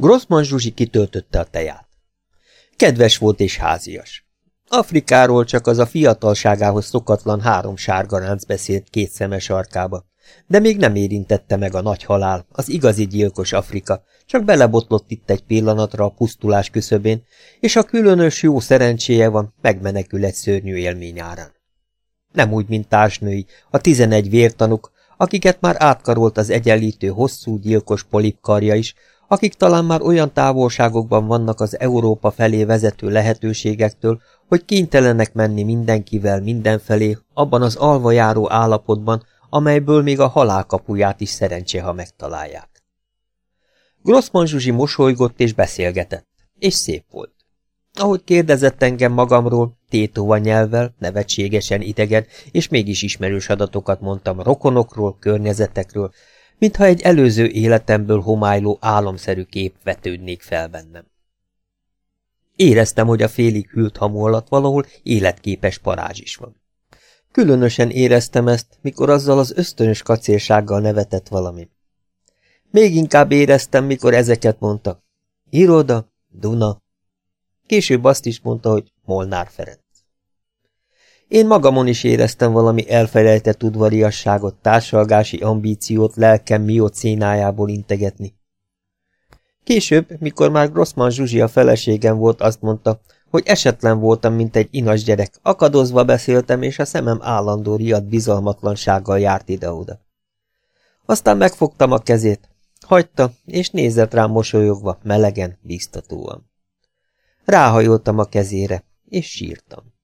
Grossman Zsuzsi kitöltötte a teját. Kedves volt és házias. Afrikáról csak az a fiatalságához szokatlan három sárgaránc beszélt két szemes arkába, de még nem érintette meg a nagy halál, az igazi gyilkos Afrika, csak belebotlott itt egy pillanatra a pusztulás küszöbén, és a különös jó szerencséje van, megmenekül egy szörnyű élmény árán. Nem úgy, mint társnői, a tizenegy vértanuk, akiket már átkarolt az egyenlítő hosszú gyilkos polipkarja is, akik talán már olyan távolságokban vannak az Európa felé vezető lehetőségektől, hogy kénytelenek menni mindenkivel mindenfelé, abban az alva járó állapotban, amelyből még a halálkapuját is szerencsé, ha megtalálják. Grossman Zsuzsi mosolygott és beszélgetett, és szép volt. Ahogy kérdezett engem magamról, tétova nyelvvel, nevetségesen idegen, és mégis ismerős adatokat mondtam rokonokról, környezetekről, mintha egy előző életemből homályló álomszerű kép vetődnék fel bennem. Éreztem, hogy a félig hűlt hamu alatt valahol életképes parázs is van. Különösen éreztem ezt, mikor azzal az ösztönös kacérsággal nevetett valami. Még inkább éreztem, mikor ezeket mondta. Iroda, Duna. Később azt is mondta, hogy Molnár Ferenc. Én magamon is éreztem valami elfelejtett udvariasságot, társalgási ambíciót lelkem miocénájából integetni. Később, mikor már Grossman Zsuzsi a feleségem volt, azt mondta, hogy esetlen voltam, mint egy inas gyerek, akadozva beszéltem, és a szemem állandó riadt bizalmatlansággal járt ide-oda. Aztán megfogtam a kezét, hagyta, és nézett rám mosolyogva, melegen, biztatóan. Ráhajoltam a kezére, és sírtam.